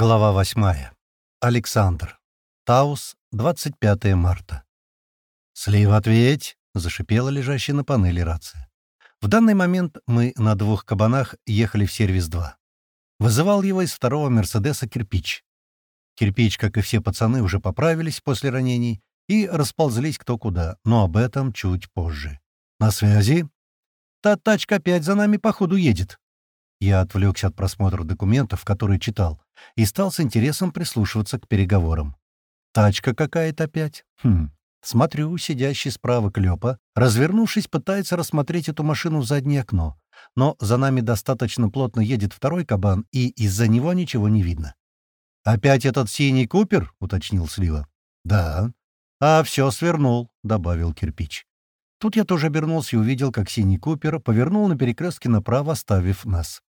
Глава 8. Александр. Таус, 25 марта. «Слива, ответь!» — зашипела лежащая на панели рация. В данный момент мы на двух кабанах ехали в сервис-2. Вызывал его из второго «Мерседеса» кирпич. Кирпич, как и все пацаны, уже поправились после ранений и расползлись кто куда, но об этом чуть позже. «На связи?» «Та тачка опять за нами, походу, едет», я отвлекся от просмотра документов, которые читал, и стал с интересом прислушиваться к переговорам. «Тачка какая-то опять? Хм. Смотрю, сидящий справа Клёпа, развернувшись, пытается рассмотреть эту машину в заднее окно, но за нами достаточно плотно едет второй кабан, и из-за него ничего не видно. «Опять этот синий Купер?» — уточнил Слива. «Да». «А все свернул», — добавил кирпич. Тут я тоже обернулся и увидел, как синий Купер повернул на перекрестке направо, оставив нас.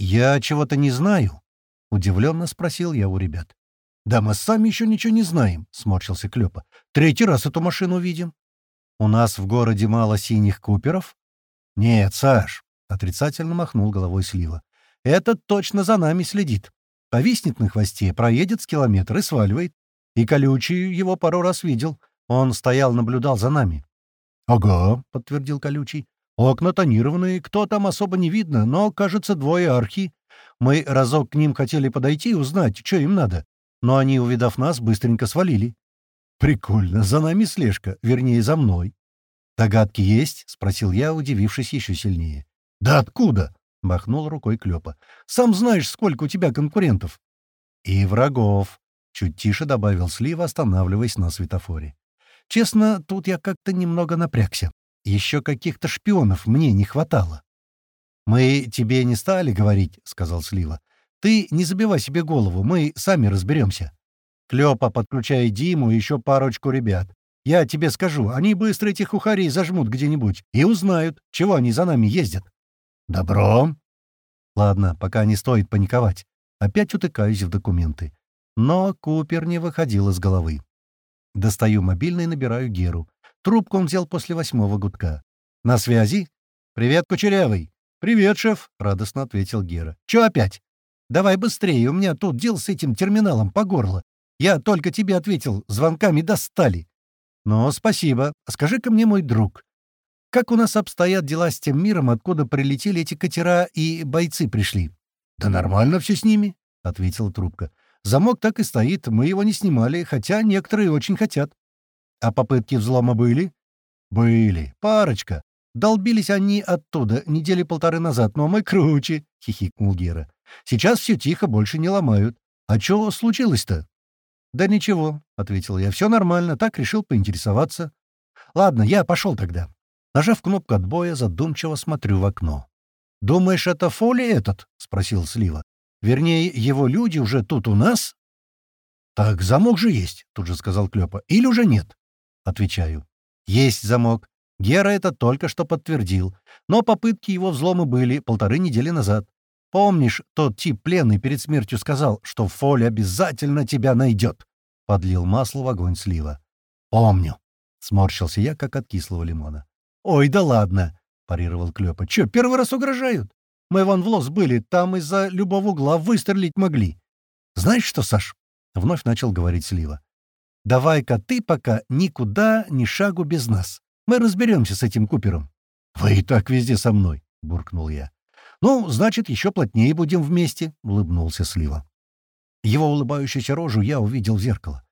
«Я чего-то не знаю?» — удивленно спросил я у ребят. «Да мы сами еще ничего не знаем», — сморщился Клёпа. «Третий раз эту машину видим». «У нас в городе мало синих куперов?» «Нет, Саш», — отрицательно махнул головой Слива. «Этот точно за нами следит. Повиснет на хвосте, проедет с километра и сваливает. И Колючий его пару раз видел. Он стоял, наблюдал за нами». «Ага», — подтвердил Колючий. Окна тонированные, кто там особо не видно, но, кажется, двое архи. Мы разок к ним хотели подойти и узнать, что им надо, но они, увидав нас, быстренько свалили. Прикольно, за нами слежка, вернее, за мной. «Догадки есть?» — спросил я, удивившись еще сильнее. «Да откуда?» — махнул рукой Клёпа. «Сам знаешь, сколько у тебя конкурентов». «И врагов», — чуть тише добавил Слива, останавливаясь на светофоре. «Честно, тут я как-то немного напрягся. Еще каких-то шпионов мне не хватало. «Мы тебе не стали говорить», — сказал Слива. «Ты не забивай себе голову, мы сами разберемся. Клёпа подключай Диму и еще парочку ребят. Я тебе скажу, они быстро этих ухарей зажмут где-нибудь и узнают, чего они за нами ездят». «Добро». Ладно, пока не стоит паниковать. Опять утыкаюсь в документы. Но Купер не выходил из головы. Достаю мобильный и набираю Геру. Трубку он взял после восьмого гудка. «На связи?» «Привет, Кучерявый!» «Привет, шеф!» — радостно ответил Гера. «Чё опять?» «Давай быстрее, у меня тут дел с этим терминалом по горло. Я только тебе ответил, звонками достали». «Ну, спасибо. Скажи-ка мне, мой друг, как у нас обстоят дела с тем миром, откуда прилетели эти катера и бойцы пришли?» «Да нормально все с ними», — ответила трубка. «Замок так и стоит, мы его не снимали, хотя некоторые очень хотят». А попытки взлома были? Были. Парочка. Долбились они оттуда недели полторы назад, но мы круче, — хихикнул Гера. Сейчас все тихо, больше не ломают. А что случилось-то? Да ничего, — ответил я. Все нормально, так решил поинтересоваться. Ладно, я пошел тогда. Нажав кнопку отбоя, задумчиво смотрю в окно. «Думаешь, это Фоли этот?» — спросил Слива. «Вернее, его люди уже тут у нас?» «Так замок же есть», — тут же сказал Клёпа. «Или уже нет?» Отвечаю. Есть замок. Гера это только что подтвердил. Но попытки его взлома были полторы недели назад. Помнишь, тот тип пленный перед смертью сказал, что Фоль обязательно тебя найдет? Подлил масло в огонь слива. Помню. Сморщился я, как от кислого лимона. «Ой, да ладно!» — парировал Клёпа. «Чё, первый раз угрожают? Мы вон в лос были, там из-за любого угла выстрелить могли. Знаешь что, Саш?» — вновь начал говорить Слива. Давай-ка ты пока никуда, ни шагу без нас. Мы разберемся с этим Купером». «Вы и так везде со мной», — буркнул я. «Ну, значит, еще плотнее будем вместе», — улыбнулся Слива. Его улыбающуюся рожу я увидел в зеркало.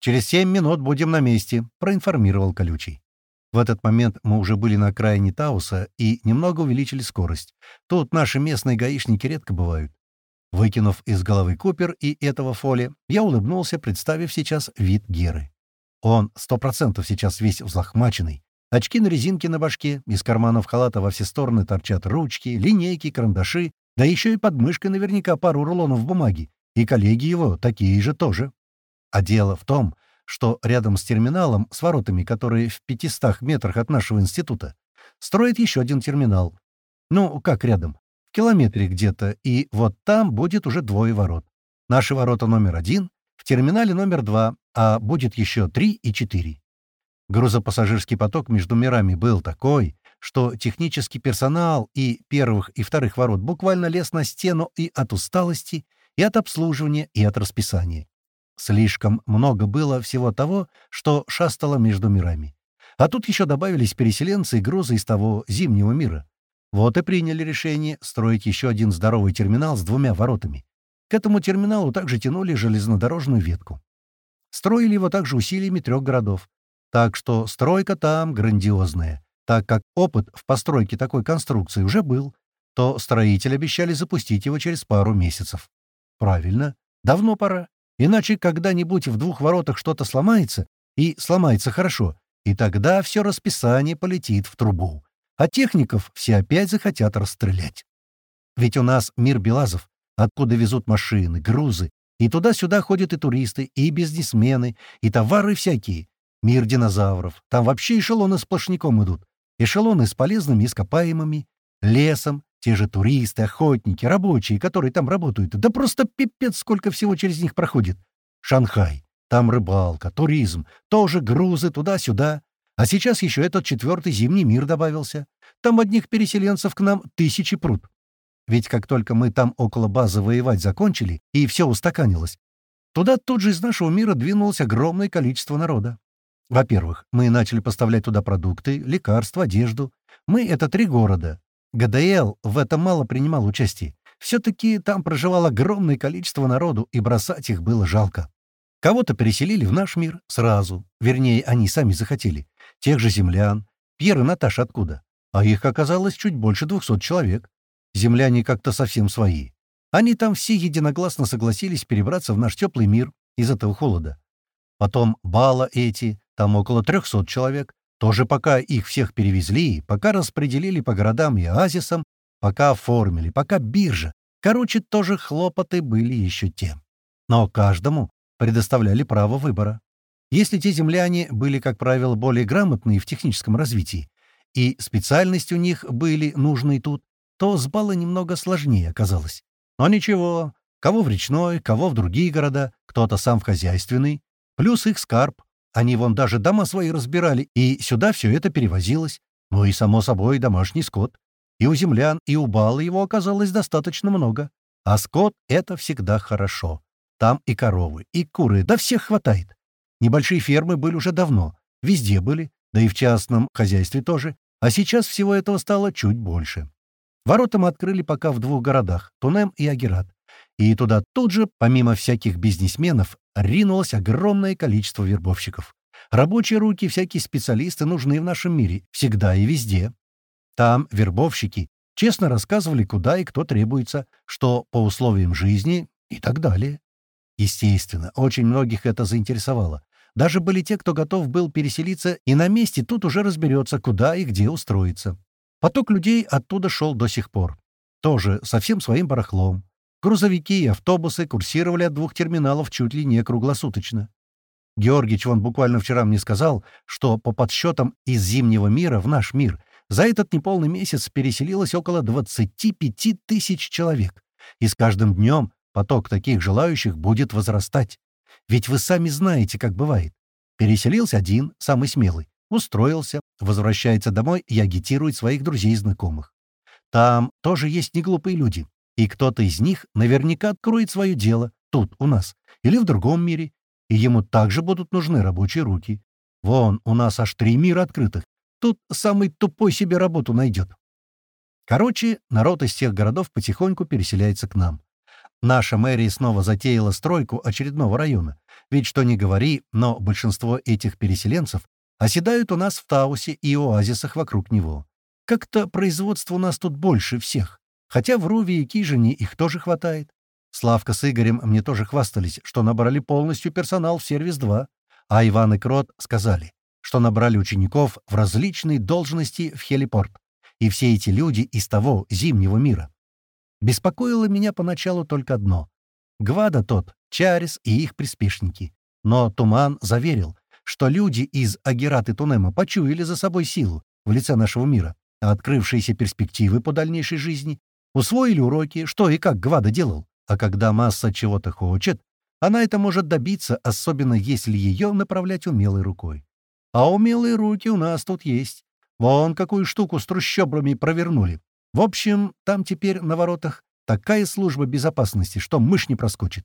«Через семь минут будем на месте», — проинформировал Колючий. В этот момент мы уже были на окраине Тауса и немного увеличили скорость. Тут наши местные гаишники редко бывают. Выкинув из головы Купер и этого Фоли, я улыбнулся, представив сейчас вид Геры. Он сто процентов сейчас весь взлохмаченный. Очки на резинке на башке, из карманов халата во все стороны торчат ручки, линейки, карандаши, да еще и под мышкой наверняка пару рулонов бумаги. И коллеги его такие же тоже. А дело в том, что рядом с терминалом, с воротами, которые в 500 метрах от нашего института, строит еще один терминал. Ну, как рядом? В километре где-то, и вот там будет уже двое ворот. Наши ворота номер один, в терминале номер два, а будет еще три и четыре. Грузопассажирский поток между мирами был такой, что технический персонал и первых, и вторых ворот буквально лез на стену и от усталости, и от обслуживания, и от расписания. Слишком много было всего того, что шастало между мирами. А тут еще добавились переселенцы и грузы из того зимнего мира. Вот и приняли решение строить еще один здоровый терминал с двумя воротами. К этому терминалу также тянули железнодорожную ветку. Строили его также усилиями трех городов. Так что стройка там грандиозная. Так как опыт в постройке такой конструкции уже был, то строители обещали запустить его через пару месяцев. Правильно, давно пора. Иначе когда-нибудь в двух воротах что-то сломается, и сломается хорошо, и тогда все расписание полетит в трубу. А техников все опять захотят расстрелять. Ведь у нас мир Белазов, откуда везут машины, грузы, и туда-сюда ходят и туристы, и бизнесмены, и товары всякие. Мир динозавров. Там вообще эшелоны сплошняком идут. Эшелоны с полезными ископаемыми, лесом, те же туристы, охотники, рабочие, которые там работают. Да просто пипец, сколько всего через них проходит. Шанхай. Там рыбалка, туризм, тоже грузы туда-сюда. А сейчас еще этот четвертый зимний мир добавился. Там одних переселенцев к нам тысячи пруд. Ведь как только мы там около базы воевать закончили, и все устаканилось, туда тут же из нашего мира двинулось огромное количество народа. Во-первых, мы начали поставлять туда продукты, лекарства, одежду. Мы — это три города. ГДЛ в этом мало принимал участие. Все-таки там проживало огромное количество народу, и бросать их было жалко. Кого-то переселили в наш мир сразу. Вернее, они сами захотели. Тех же землян. Пьер и Наташа откуда? А их оказалось чуть больше двухсот человек. Земляне как-то совсем свои. Они там все единогласно согласились перебраться в наш теплый мир из этого холода. Потом бала эти, там около трехсот человек. Тоже пока их всех перевезли, пока распределили по городам и оазисам, пока оформили, пока биржа. Короче, тоже хлопоты были еще те. Но каждому предоставляли право выбора. Если те земляне были, как правило, более грамотные в техническом развитии, и специальность у них были нужные тут, то с балла немного сложнее оказалось. Но ничего, кого в речной, кого в другие города, кто-то сам в хозяйственный, плюс их скарб. Они вон даже дома свои разбирали, и сюда все это перевозилось. Ну и, само собой, домашний скот. И у землян, и у бала его оказалось достаточно много. А скот — это всегда хорошо. Там и коровы, и куры, да всех хватает. Небольшие фермы были уже давно, везде были, да и в частном хозяйстве тоже, а сейчас всего этого стало чуть больше. Ворота мы открыли пока в двух городах — Тунем и Агерат. И туда тут же, помимо всяких бизнесменов, ринулось огромное количество вербовщиков. Рабочие руки, всякие специалисты нужны в нашем мире, всегда и везде. Там вербовщики честно рассказывали, куда и кто требуется, что по условиям жизни и так далее. Естественно, очень многих это заинтересовало. Даже были те, кто готов был переселиться, и на месте тут уже разберется, куда и где устроиться. Поток людей оттуда шел до сих пор. Тоже со всем своим барахлом. Грузовики и автобусы курсировали от двух терминалов чуть ли не круглосуточно. Георгич вон буквально вчера мне сказал, что по подсчетам из Зимнего мира в наш мир за этот неполный месяц переселилось около 25 тысяч человек. И с каждым днем Поток таких желающих будет возрастать. Ведь вы сами знаете, как бывает. Переселился один, самый смелый, устроился, возвращается домой и агитирует своих друзей и знакомых. Там тоже есть неглупые люди, и кто-то из них наверняка откроет свое дело тут, у нас, или в другом мире, и ему также будут нужны рабочие руки. Вон, у нас аж три мира открытых. Тут самый тупой себе работу найдет. Короче, народ из тех городов потихоньку переселяется к нам. Наша мэрия снова затеяла стройку очередного района. Ведь что ни говори, но большинство этих переселенцев оседают у нас в Таусе и оазисах вокруг него. Как-то производства у нас тут больше всех. Хотя в Руве и Кижине их тоже хватает. Славка с Игорем мне тоже хвастались, что набрали полностью персонал в сервис-2, а Иван и Крот сказали, что набрали учеников в различные должности в хелипорт. И все эти люди из того зимнего мира. Беспокоило меня поначалу только одно. Гвада тот, Чарис и их приспешники. Но Туман заверил, что люди из Агерат и Тунема почуяли за собой силу в лице нашего мира, а открывшиеся перспективы по дальнейшей жизни усвоили уроки, что и как Гвада делал. А когда масса чего-то хочет, она это может добиться, особенно если ее направлять умелой рукой. А умелые руки у нас тут есть. Вон какую штуку с трущобрами провернули. В общем, там теперь на воротах такая служба безопасности, что мышь не проскочит.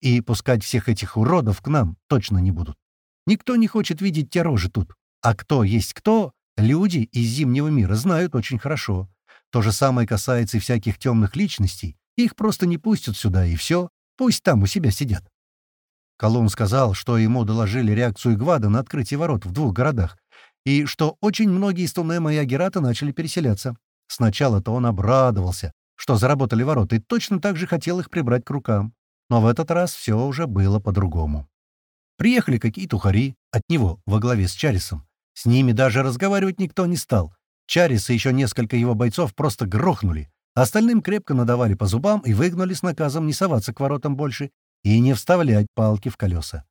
И пускать всех этих уродов к нам точно не будут. Никто не хочет видеть те рожи тут. А кто есть кто, люди из Зимнего мира знают очень хорошо. То же самое касается и всяких темных личностей. Их просто не пустят сюда, и все. Пусть там у себя сидят. Колун сказал, что ему доложили реакцию Гвада на открытие ворот в двух городах, и что очень многие из Тунема и Агерата начали переселяться. Сначала-то он обрадовался, что заработали ворота, и точно так же хотел их прибрать к рукам. Но в этот раз все уже было по-другому. Приехали какие-то ухари от него во главе с Чарисом. С ними даже разговаривать никто не стал. Чарис и еще несколько его бойцов просто грохнули. Остальным крепко надавали по зубам и выгнали с наказом не соваться к воротам больше и не вставлять палки в колеса.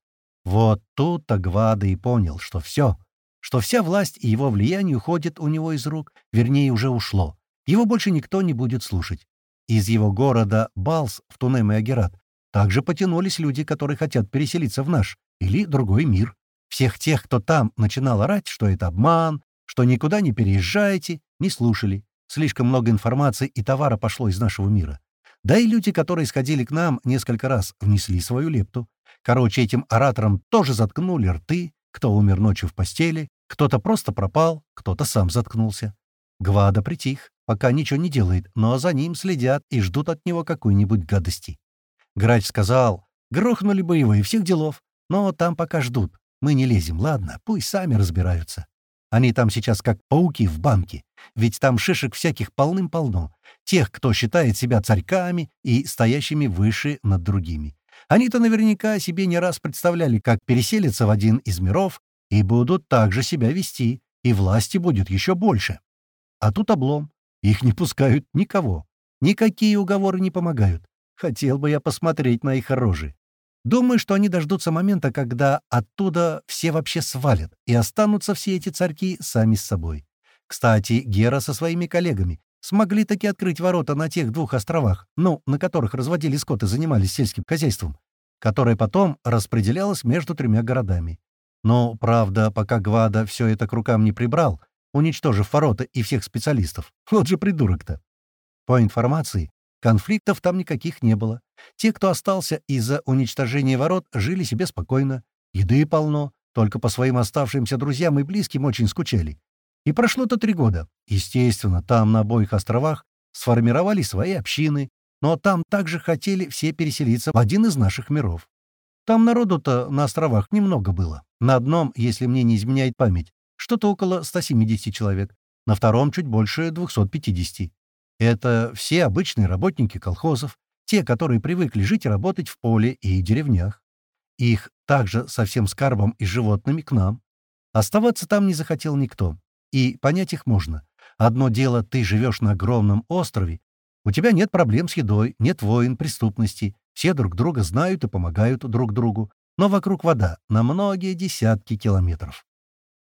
Вот тут Агвада и понял, что все, что вся власть и его влияние уходит у него из рук, вернее, уже ушло. Его больше никто не будет слушать. Из его города Балс в Тунем и Агерат также потянулись люди, которые хотят переселиться в наш или другой мир. Всех тех, кто там начинал орать, что это обман, что никуда не переезжаете, не слушали. Слишком много информации и товара пошло из нашего мира. Да и люди, которые сходили к нам несколько раз, внесли свою лепту. Короче, этим ораторам тоже заткнули рты, кто умер ночью в постели, кто-то просто пропал, кто-то сам заткнулся. Гвада притих, пока ничего не делает, но за ним следят и ждут от него какой-нибудь гадости. Грач сказал, грохнули боевые всех делов, но там пока ждут. Мы не лезем, ладно, пусть сами разбираются. Они там сейчас как пауки в банке, ведь там шишек всяких полным-полно. Тех, кто считает себя царьками и стоящими выше над другими. Они-то наверняка себе не раз представляли, как переселятся в один из миров и будут так же себя вести, и власти будет еще больше. А тут облом. Их не пускают никого. Никакие уговоры не помогают. Хотел бы я посмотреть на их рожи. Думаю, что они дождутся момента, когда оттуда все вообще свалят, и останутся все эти царьки сами с собой. Кстати, Гера со своими коллегами смогли таки открыть ворота на тех двух островах, ну, на которых разводили скот и занимались сельским хозяйством, которое потом распределялось между тремя городами. Но, правда, пока Гвада все это к рукам не прибрал, уничтожив ворота и всех специалистов. Вот же придурок-то. По информации, конфликтов там никаких не было. Те, кто остался из-за уничтожения ворот, жили себе спокойно. Еды полно, только по своим оставшимся друзьям и близким очень скучали. И прошло-то три года. Естественно, там, на обоих островах, сформировали свои общины, но там также хотели все переселиться в один из наших миров. Там народу-то на островах немного было. На одном, если мне не изменяет память, что-то около 170 человек, на втором чуть больше 250. Это все обычные работники колхозов, те, которые привыкли жить и работать в поле и деревнях. Их также со всем скарбом и животными к нам. Оставаться там не захотел никто. И понять их можно. Одно дело, ты живешь на огромном острове, у тебя нет проблем с едой, нет войн, преступности, все друг друга знают и помогают друг другу, но вокруг вода на многие десятки километров.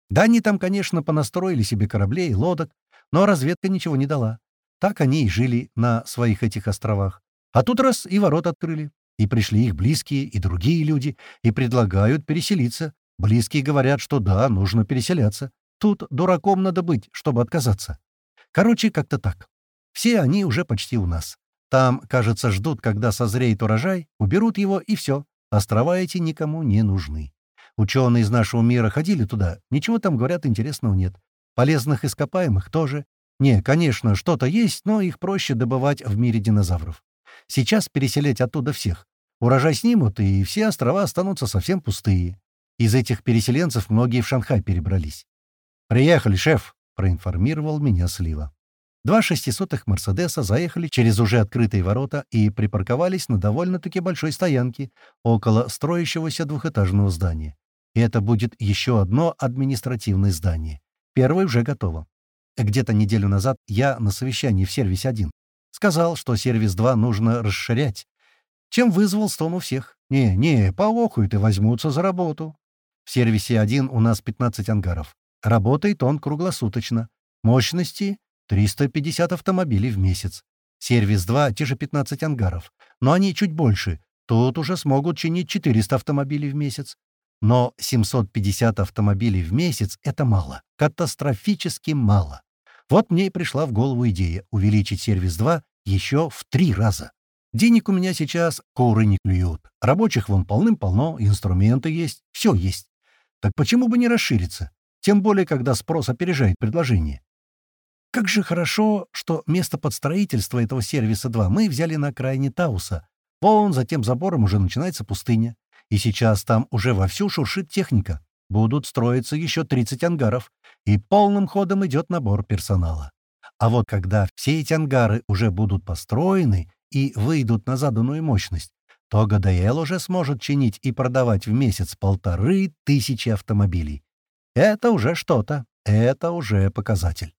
Да, они там, конечно, понастроили себе кораблей и лодок, но разведка ничего не дала. Так они и жили на своих этих островах. А тут раз и ворот открыли, и пришли их близкие и другие люди, и предлагают переселиться. Близкие говорят, что да, нужно переселяться. Тут дураком надо быть, чтобы отказаться. Короче, как-то так. Все они уже почти у нас. Там, кажется, ждут, когда созреет урожай, уберут его, и все. Острова эти никому не нужны. Ученые из нашего мира ходили туда, ничего там, говорят, интересного нет. Полезных ископаемых тоже. Не, конечно, что-то есть, но их проще добывать в мире динозавров. Сейчас переселять оттуда всех. Урожай снимут, и все острова останутся совсем пустые. Из этих переселенцев многие в Шанхай перебрались. «Приехали, шеф», — проинформировал меня Слива. Два шестисотых «Мерседеса» заехали через уже открытые ворота и припарковались на довольно-таки большой стоянке около строящегося двухэтажного здания. И это будет еще одно административное здание. Первое уже готово. Где-то неделю назад я на совещании в сервисе 1 сказал, что сервис 2 нужно расширять, чем вызвал стон у всех. «Не, не, поохуют и возьмутся за работу». В сервисе 1 у нас 15 ангаров. Работает он круглосуточно. Мощности 350 автомобилей в месяц. Сервис 2 — те же 15 ангаров. Но они чуть больше. Тут уже смогут чинить 400 автомобилей в месяц. Но 750 автомобилей в месяц — это мало. Катастрофически мало. Вот мне и пришла в голову идея увеличить сервис 2 еще в три раза. Денег у меня сейчас куры не клюют. Рабочих вон полным-полно, инструменты есть, все есть. Так почему бы не расшириться? Тем более, когда спрос опережает предложение. Как же хорошо, что место под строительство этого сервиса 2 мы взяли на окраине Тауса. Вон за тем забором уже начинается пустыня. И сейчас там уже вовсю шуршит техника. Будут строиться еще 30 ангаров, и полным ходом идет набор персонала. А вот когда все эти ангары уже будут построены и выйдут на заданную мощность, то ГДЛ уже сможет чинить и продавать в месяц полторы тысячи автомобилей. Это уже что-то, это уже показатель.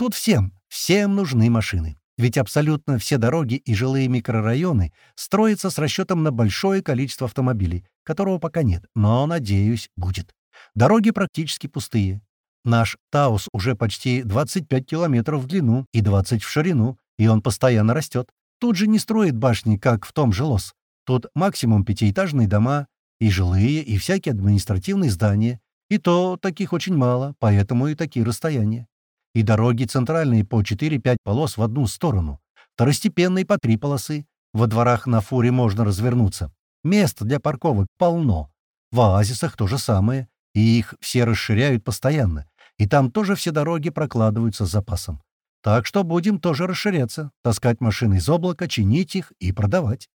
Тут всем, всем нужны машины. Ведь абсолютно все дороги и жилые микрорайоны строятся с расчетом на большое количество автомобилей, которого пока нет, но, надеюсь, будет. Дороги практически пустые. Наш Таус уже почти 25 километров в длину и 20 в ширину, и он постоянно растет. Тут же не строит башни, как в том же Лос. Тут максимум пятиэтажные дома, и жилые, и всякие административные здания. И то таких очень мало, поэтому и такие расстояния и дороги центральные по 4-5 полос в одну сторону, второстепенные по три полосы. Во дворах на фуре можно развернуться. Мест для парковок полно. В оазисах то же самое, и их все расширяют постоянно. И там тоже все дороги прокладываются с запасом. Так что будем тоже расширяться, таскать машины из облака, чинить их и продавать.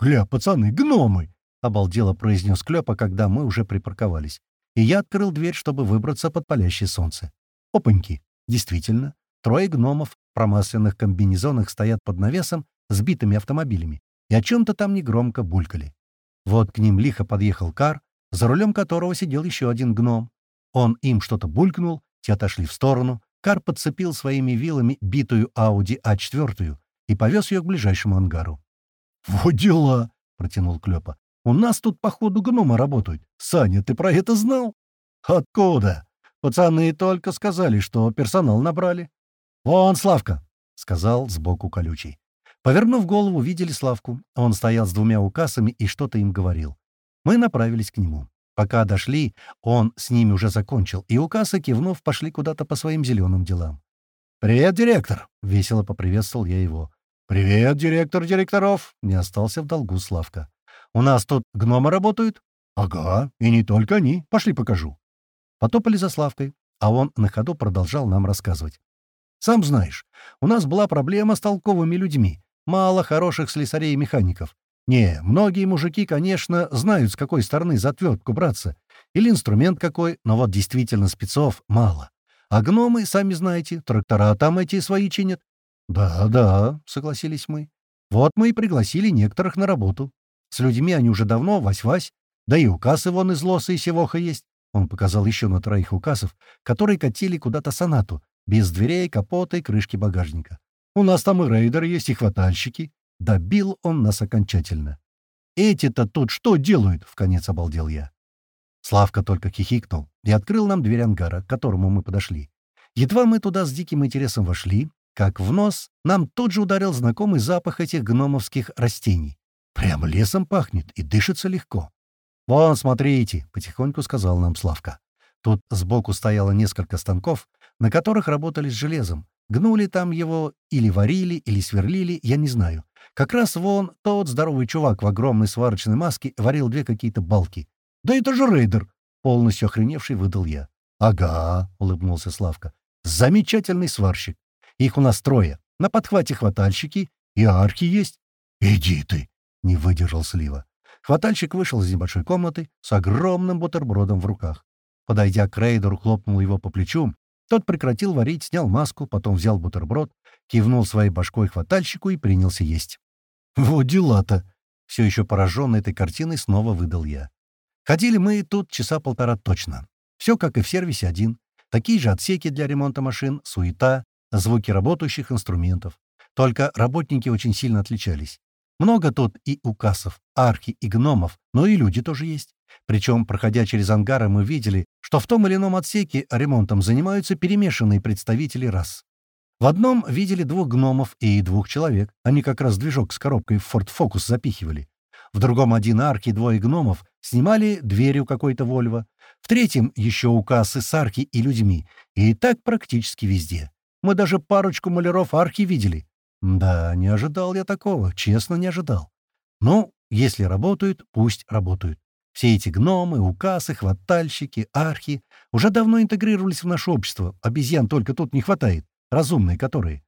«Гля, пацаны, гномы!» — обалдело произнес Клёпа, когда мы уже припарковались. И я открыл дверь, чтобы выбраться под палящее солнце. Опаньки! Действительно, трое гномов в промасленных комбинезонах стоят под навесом с битыми автомобилями и о чем-то там негромко булькали. Вот к ним лихо подъехал кар, за рулем которого сидел еще один гном. Он им что-то булькнул, те отошли в сторону. Кар подцепил своими вилами битую Ауди А4 и повез ее к ближайшему ангару. «Вот дела!» — протянул Клёпа. «У нас тут, походу, гномы работают. Саня, ты про это знал?» «Откуда?» Пацаны только сказали, что персонал набрали. «Вон Славка!» — сказал сбоку колючий. Повернув голову, видели Славку. Он стоял с двумя указами и что-то им говорил. Мы направились к нему. Пока дошли, он с ними уже закончил, и указы, кивнув, пошли куда-то по своим зеленым делам. «Привет, директор!» — весело поприветствовал я его. «Привет, директор директоров!» — не остался в долгу Славка. «У нас тут гномы работают?» «Ага, и не только они. Пошли покажу». Потопали за Славкой, а он на ходу продолжал нам рассказывать. «Сам знаешь, у нас была проблема с толковыми людьми. Мало хороших слесарей и механиков. Не, многие мужики, конечно, знают, с какой стороны за отвертку браться. Или инструмент какой, но вот действительно спецов мало. А гномы, сами знаете, трактора там эти свои чинят. «Да, да», — согласились мы. «Вот мы и пригласили некоторых на работу. С людьми они уже давно, вась-вась. Да и укасы вон из лоса и севоха есть. Он показал еще на троих указов, которые катили куда-то сонату, без дверей, капота и крышки багажника. «У нас там и рейдеры есть, и хватальщики». Добил он нас окончательно. «Эти-то тут что делают?» — вконец обалдел я. Славка только хихикнул и открыл нам дверь ангара, к которому мы подошли. Едва мы туда с диким интересом вошли, как в нос нам тут же ударил знакомый запах этих гномовских растений. Прямо лесом пахнет и дышится легко. «Вон, смотрите», — потихоньку сказал нам Славка. Тут сбоку стояло несколько станков, на которых работали с железом. Гнули там его или варили, или сверлили, я не знаю. Как раз вон тот здоровый чувак в огромной сварочной маске варил две какие-то балки. «Да это же рейдер!» — полностью охреневший выдал я. «Ага», — улыбнулся Славка. «Замечательный сварщик. Их у нас трое. На подхвате хватальщики и архи есть». «Иди ты!» — не выдержал Слива. Хватальщик вышел из небольшой комнаты с огромным бутербродом в руках. Подойдя к рейдеру, хлопнул его по плечу. Тот прекратил варить, снял маску, потом взял бутерброд, кивнул своей башкой хватальщику и принялся есть. «Вот дела-то!» Все еще пораженный этой картиной снова выдал я. Ходили мы тут часа полтора точно. Все как и в сервисе один. Такие же отсеки для ремонта машин, суета, звуки работающих инструментов. Только работники очень сильно отличались. Много тут и указов, архи и гномов, но и люди тоже есть. Причем, проходя через ангары, мы видели, что в том или ином отсеке ремонтом занимаются перемешанные представители рас. В одном видели двух гномов и двух человек. Они как раз движок с коробкой в Ford Focus запихивали. В другом один арки и двое гномов снимали двери у какой-то Вольво. В третьем еще укасы с арки и людьми. И так практически везде. Мы даже парочку маляров арки видели. Да, не ожидал я такого, честно не ожидал. Ну, если работают, пусть работают. Все эти гномы, укасы, хватальщики, архи уже давно интегрировались в наше общество. Обезьян только тут не хватает, разумные которые.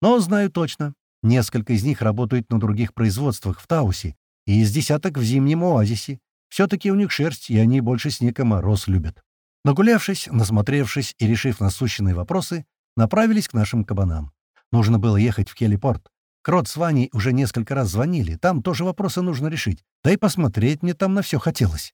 Но знаю точно, несколько из них работают на других производствах в Таусе и из десяток в Зимнем Оазисе. Все-таки у них шерсть, и они больше снег и мороз любят. Нагулявшись, насмотревшись и решив насущенные вопросы, направились к нашим кабанам. Нужно было ехать в Келепорт. Крот с Ваней уже несколько раз звонили, там тоже вопросы нужно решить. Да и посмотреть мне там на все хотелось.